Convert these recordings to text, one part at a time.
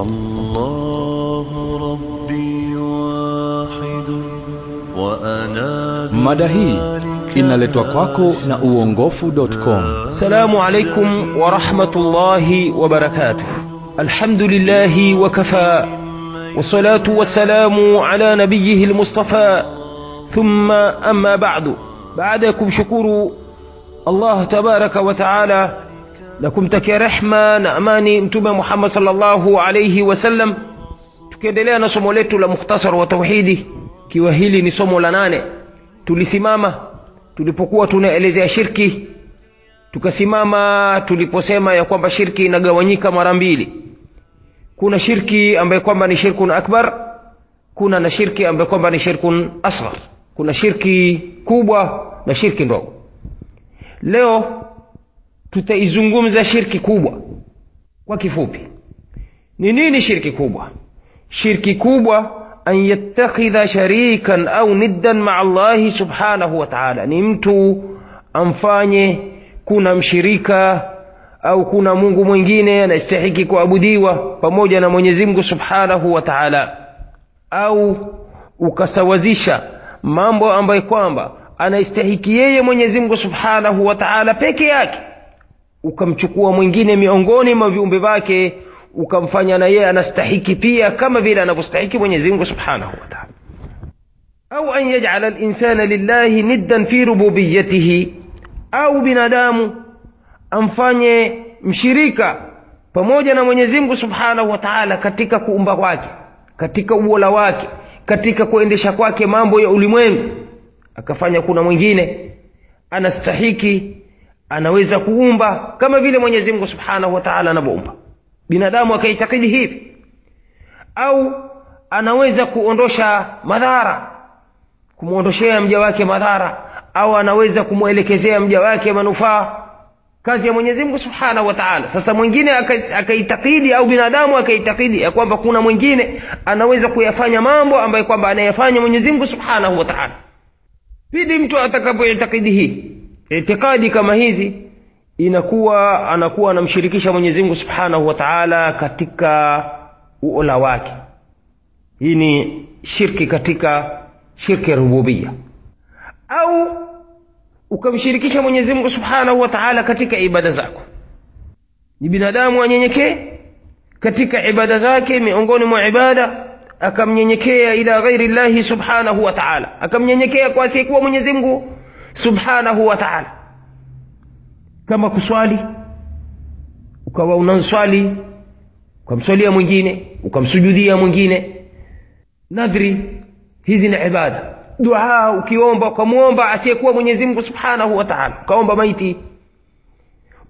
الله ربي واحد وأنا mada hii inaletwa kwako na uongofu.com. Salamu alaikum wa rahmatullahi wa barakatuh. Alhamdulillahi wa kafa والصلاة والسلام على نبيه المصطفى ثم أما بعد بعد kumshukuru Allah tabaraka wa taala na kumtakia rehma na amani Mtume Muhammad sallallahu alaihi wasallam. Tukiendelea na somo letu la mukhtasar wa tauhidi, kiwa hili ni somo la nane. Tulisimama tulipokuwa tunaelezea shirki, tukasimama tuliposema ya kwamba shirki inagawanyika mara mbili. Kuna shirki ambaye kwamba ni shirkun akbar, kuna na shirki ambaye kwamba ni shirkun asghar. Kuna shirki kubwa na shirki ndogo. Leo tutaizungumza shirki kubwa. Kwa kifupi ni nini shirki kubwa? Shirki kubwa an yattakhidha sharikan au niddan maa allahi subhanahu wa taala. Ni mtu amfanye kuna mshirika au kuna mungu mwingine anastahiki kuabudiwa pamoja na mwenyezi mungu subhanahu wa taala. Au ukasawazisha mambo ambayo kwamba anaistahiki yeye mwenyezi mungu subhanahu wa taala peke yake ukamchukua mwingine miongoni mwa viumbe vyake ukamfanya na yeye anastahiki pia kama vile anavyostahiki mwenyezi mungu subhanahu wataala au an yajala linsana lillahi niddan fi rububiyatihi au binadamu amfanye mshirika pamoja na mwenyezi mungu subhanahu wa taala katika kuumba kwake katika uola wake katika kuendesha kwake mambo ya ulimwengu. Akafanya kuna mwingine anastahiki anaweza kuumba kama vile mwenyezi mungu subhanahu wa taala anavyoumba binadamu akaitakidi hivi. Au anaweza kuondosha madhara kumwondoshea mja wake madhara au anaweza kumwelekezea mja wake manufaa. Kazi ya mwenyezi mungu subhanahu wa taala. Sasa mwingine akaitakidi au binadamu akaitakidi ya kwamba kuna mwingine anaweza kuyafanya mambo ambayo kwamba anayafanya mwenyezi mungu subhanahu wa taala. Pindi mtu atakapoitakidi hii itikadi kama hizi inakuwa anakuwa anamshirikisha mwenyezi mungu subhanahu wa taala katika uola wake. Hii ni shirki katika shirki rububia au ukamshirikisha mwenyezi mungu subhanahu wa taala katika ibada zako. Ni binadamu anyenyekee katika ibada zake miongoni mwa ibada akamnyenyekea ila ghairi llahi subhanahu wa taala. Akamnyenyekea kwa asiyekuwa mwenyezi mungu subhanahu wa taala. Kama kuswali ukawa unanswali ukamswalia mwingine ukamsujudia mwingine. Nadhri hizi ni ibada. Dua ukiomba ukamwomba asiyekuwa mwenyezi mungu subhanahu wa taala. Ukaomba maiti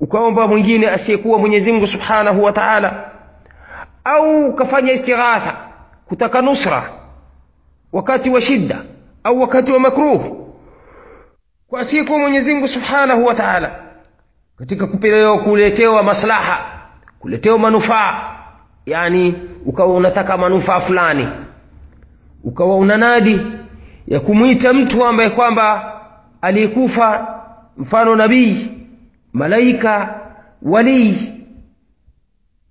ukaomba mwingine asiyekuwa mwenyezi mungu subhanahu wa taala. Au ukafanya istighatha kutaka nusra wakati wa shidda au wakati wa makruh kwa siku mwenyezi mungu subhanahu wa taala. Katika kupelewa kuletewa maslaha kuletewa manufaa. Yani ukawa unataka manufaa fulani. Ukawa unanadi ya kumwita mtu ambaye kwamba aliyekufa mfano nabii malaika walii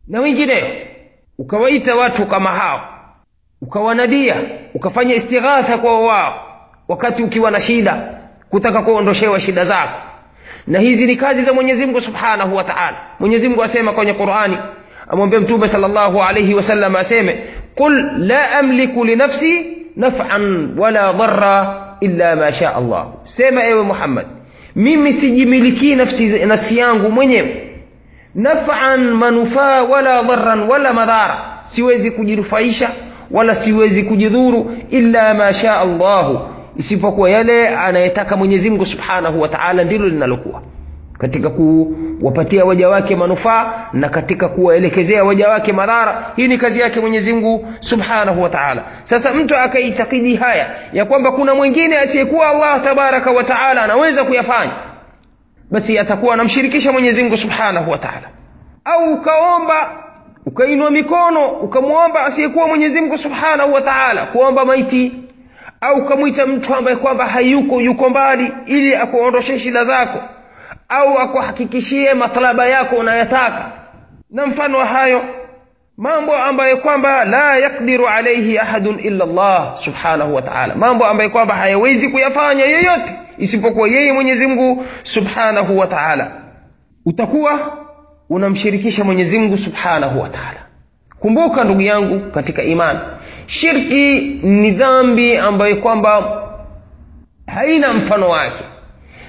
na wengineo ukawaita watu kama hao. Ukawanadia ukafanya istighatha kwa wao wakati ukiwa na shida kutaka kuondoshewa shida zako na hizi ni kazi za mwenyezi mungu subhanahu wa taala mwenyezi mungu asema kwenye qurani amwambia mtume sal llahu alaihi wasallam aseme qul la amliku linafsi nafan wala dhara illa ma sha allah sema ewe muhammad mimi sijimilikii nafsi, nafsi yangu mwenyewe nafan manufaa wala dharan wala madhara siwezi kujinufaisha wala siwezi kujidhuru illa ma sha allahu isipokuwa yale anayetaka mwenyezi mungu subhanahu wa taala ndilo linalokuwa. Katika kuwapatia waja wake manufaa na katika kuwaelekezea waja wake madhara hii ni kazi yake mwenyezi mungu subhanahu wa taala. Sasa mtu akaitakidi haya ya kwamba kuna mwingine asiyekuwa allah tabaraka wa taala anaweza kuyafanya basi atakuwa anamshirikisha mwenyezi mungu subhanahu wa taala. Au ukaomba ukainua mikono ukamwomba asiyekuwa mwenyezi mungu subhanahu wa taala kuomba maiti au ukamwita mtu ambaye kwamba hayuko yuko mbali ili akuondoshe shida zako au akuhakikishie matalaba yako unayataka. Na mfano hayo mambo ambayo kwamba la yakdiru alaihi ahadun illa Allah subhanahu wa ta'ala. Mambo ambayo kwamba hayawezi kuyafanya yoyote isipokuwa yeye Mwenyezi Mungu subhanahu wa ta'ala. Utakuwa unamshirikisha Mwenyezi Mungu subhanahu wa ta'ala. Kumbuka ndugu yangu katika imani shirki ni dhambi ambayo kwamba haina mfano wake.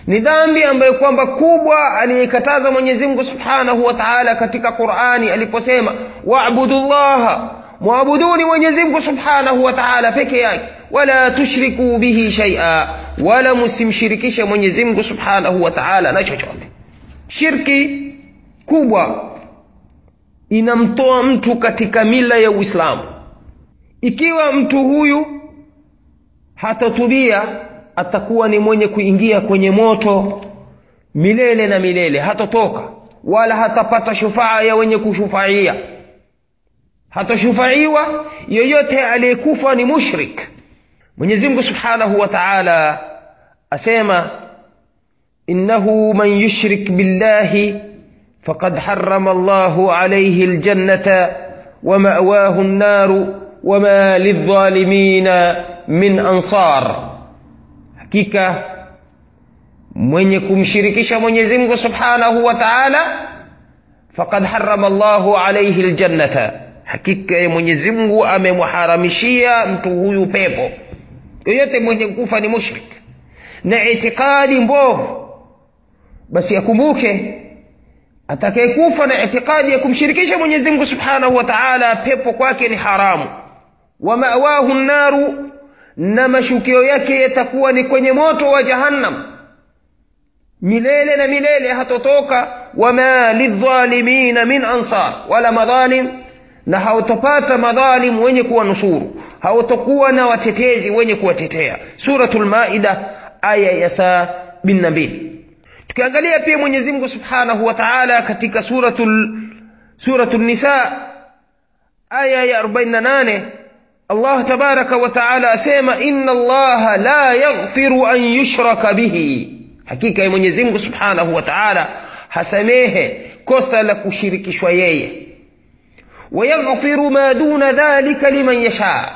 Ni dhambi ambayo kwamba kubwa aliyekataza Mwenyezi Mungu Subhanahu wa Ta'ala katika Qur'ani aliposema wa'budullaha muabuduni Mwenyezi Mungu Subhanahu wa Ta'ala peke yake. Wala tushriku bihi shaia wala musimshirikishe Mwenyezi Mungu Subhanahu wa Ta'ala na chochote. Shirki kubwa inamtoa mtu katika mila ya Uislamu ikiwa mtu huyu hatatubia atakuwa ni mwenye kuingia kwenye moto milele na milele hatotoka wala hatapata shufaa ya wenye kushufaia hatashufaiwa yoyote aliyekufa ni mushrik. Mwenyezi mungu subhanahu wa taala asema innahu man yushrik billahi faqad harama allahu alaihi ljannata wa mawahu nnaru wama lidhalimina min ansar, hakika mwenye kumshirikisha Mwenyezi Mungu Subhanahu wa Ta'ala faqad harrama Allahu alayhi aljannata, hakika Mwenyezi Mungu amemharamishia mtu huyu pepo. Yoyote mwenye kufa ni mushrik na itikadi mbovu, basi akumbuke atakayekufa na itikadi ya kumshirikisha Mwenyezi Mungu Subhanahu wa Ta'ala, pepo kwake ni haramu wa ma'wahu naru na mashukio yake yatakuwa ni kwenye moto wa jahannam. Milele na milele hatotoka wama lidhalimina min ansar wala madhalim na hautopata madhalim wenye kuwanusuru hautokuwa na watetezi wenye kuwatetea. Suratul maida aya ya sabini na mbili. Tukiangalia pia mwenyezi mungu subhanahu wa taala katika suratul suratul nisa aya ya 48 Allah tabaraka wa taala asema inna allaha la yaghfiru an yushraka bihi. Hakika ya Mwenyezi Mungu subhanahu wa taala hasamehe kosa la kushirikishwa yeye. Wayaghfiru ma duna dhalika liman yasha.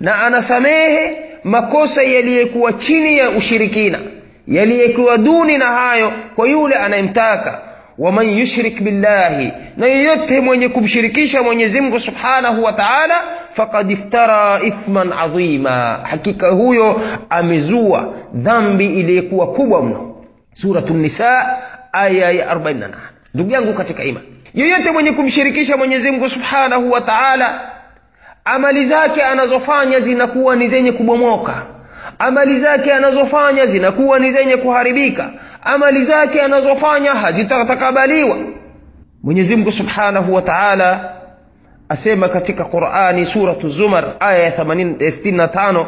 Na anasamehe makosa yaliyokuwa chini ya ushirikina yaliyokuwa duni na hayo kwa yule anayemtaka waman yushrik billahi na yeyote mwenye kumshirikisha Mwenyezi Mungu Subhanahu wa Ta'ala faqad iftara ithman adhima hakika huyo amezua dhambi iliyokuwa kubwa mno. Suratul nisa aya ya 48 ndugu yangu katika ima yeyote mwenye kumshirikisha Mwenyezi Mungu Subhanahu wa Ta'ala amali zake anazofanya zinakuwa ni zenye kubomoka. Amali zake anazofanya zinakuwa ni zenye kuharibika amali zake anazofanya hazitatakabaliwa Mwenyezi Mungu Subhanahu wa Ta'ala asema katika Qur'ani suratu Zumar aya ya 65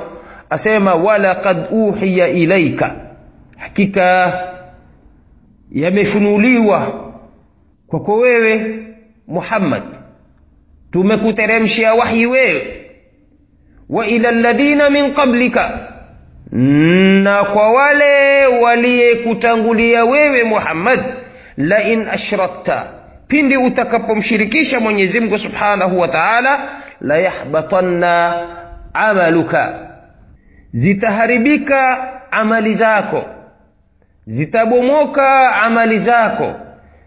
asema wala qad uhiya ilaika hakika yamefunuliwa kwako wewe Muhammad. Tumekuteremshia wahi wewe. Wa ila alladhina min qablika na kwa wale waliyekutangulia wewe Muhammad la in ashrakta pindi utakapomshirikisha Mwenyezi Mungu Subhanahu wa Ta'ala la yahbatanna amaluka zitaharibika amali zako zitabomoka amali zako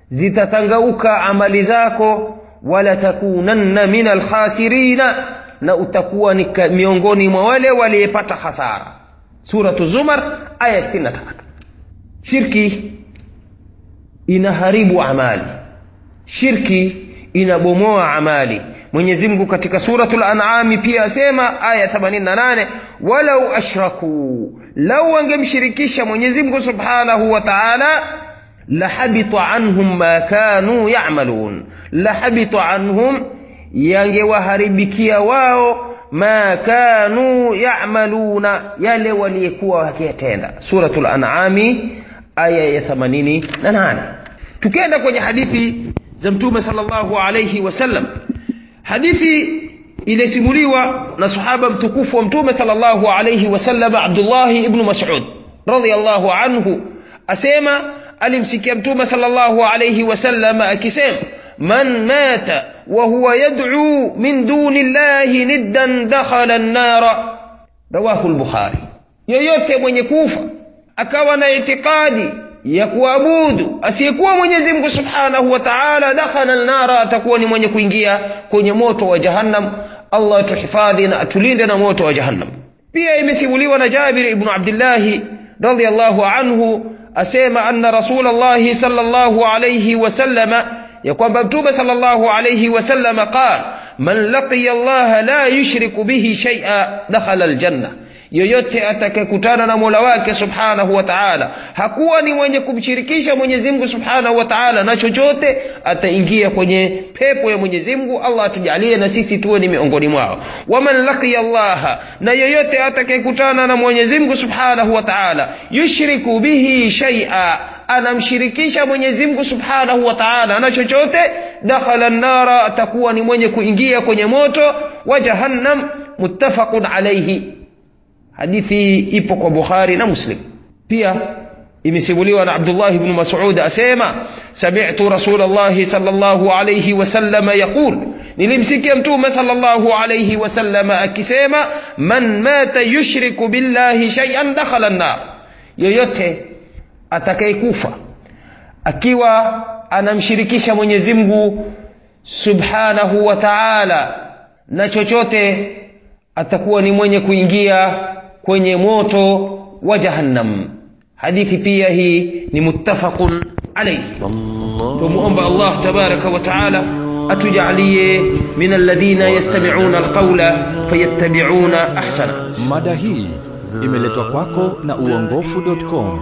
zitatangauka amali zako wala takunanna min alkhasirina na utakuwa ni miongoni mwa wale waliyepata hasara suratu zumar aya 63 shirki inaharibu amali. Shirki inabomoa amali. Mwenyezi mungu katika suratul an'ami pia asema aya 88 walau ashraku lau wangemshirikisha mwenyezi mungu subhanahu wa ta'ala lahabita anhum ma kanu ya'malun. Lahabita anhum yangewaharibikia wao ما كانوا يعملون. يلي وليكوا وكيتين سورة الأنعام آية ثمانين ننهان تكينا كوني حديثي زمتوم صلى الله عليه وسلم. حديثي إلي سمريوة نصحابا تكوف ومتوم صلى الله عليه وسلم عبد الله بن مسعود رضي الله عنه. أسيما ألمسك يمتوم صلى الله عليه وسلم أكسيم من مات وهو يدعو من دون الله ندا دخل النار رواه البخاري yoyote mwenye kufa akawa na itikadi ya kuabudu asiyekuwa mwenyezi mungu subhanahu wa taala dakhala lnara atakuwa ni mwenye kuingia kwenye moto wa jahannam allah tuhifadhi na atulinde na moto wa jahannam pia imesimuliwa na jabir ibnu abdillahi radiallahu anhu asema anna rasul llahi sal llahu alaihi wasallama ya kwamba mtume sal llahu alaihi wasallama qal man laqiya llaha la yushriku bihi shaia dakhala ljanna yoyote atakayekutana na mola wake subhanahu wa taala hakuwa ni mwenye kumshirikisha mwenyezi mungu subhanahu wa taala na chochote ataingia kwenye pepo ya mwenyezi mungu allah atujalie na sisi tuwe ni miongoni mwao. Waman laqiya llaha na yoyote atakayekutana na mwenyezi mungu subhanahu wa taala yushriku bihi shaia anamshirikisha mwenyezi mungu subhanahu wa taala na chochote dakhala nnara atakuwa ni mwenye kuingia kwenye moto wa jahannam muttafaqun alaihi hadithi ipo kwa bukhari na muslim. Pia imesimuliwa na abdullah bnu masud asema samitu rasulllahi sal llahu alaihi wasalama yaqul. Nilimsikia mtume sal llahu alaihi wasalama akisema man mata yushriku billahi shaian dakhala nnar yoyote atakayekufa akiwa anamshirikisha mwenyezi mungu subhanahu wa taala na chochote atakuwa ni mwenye kuingia kwenye moto wa Jahannam. Hadithi pia hii ni muttafaqun alayhi. Tumuomba Allah tabaraka wa taala atujalie min alladhina yastami'una alqawla fayattabi'una ahsana. Mada hii imeletwa kwako na uongofu.com.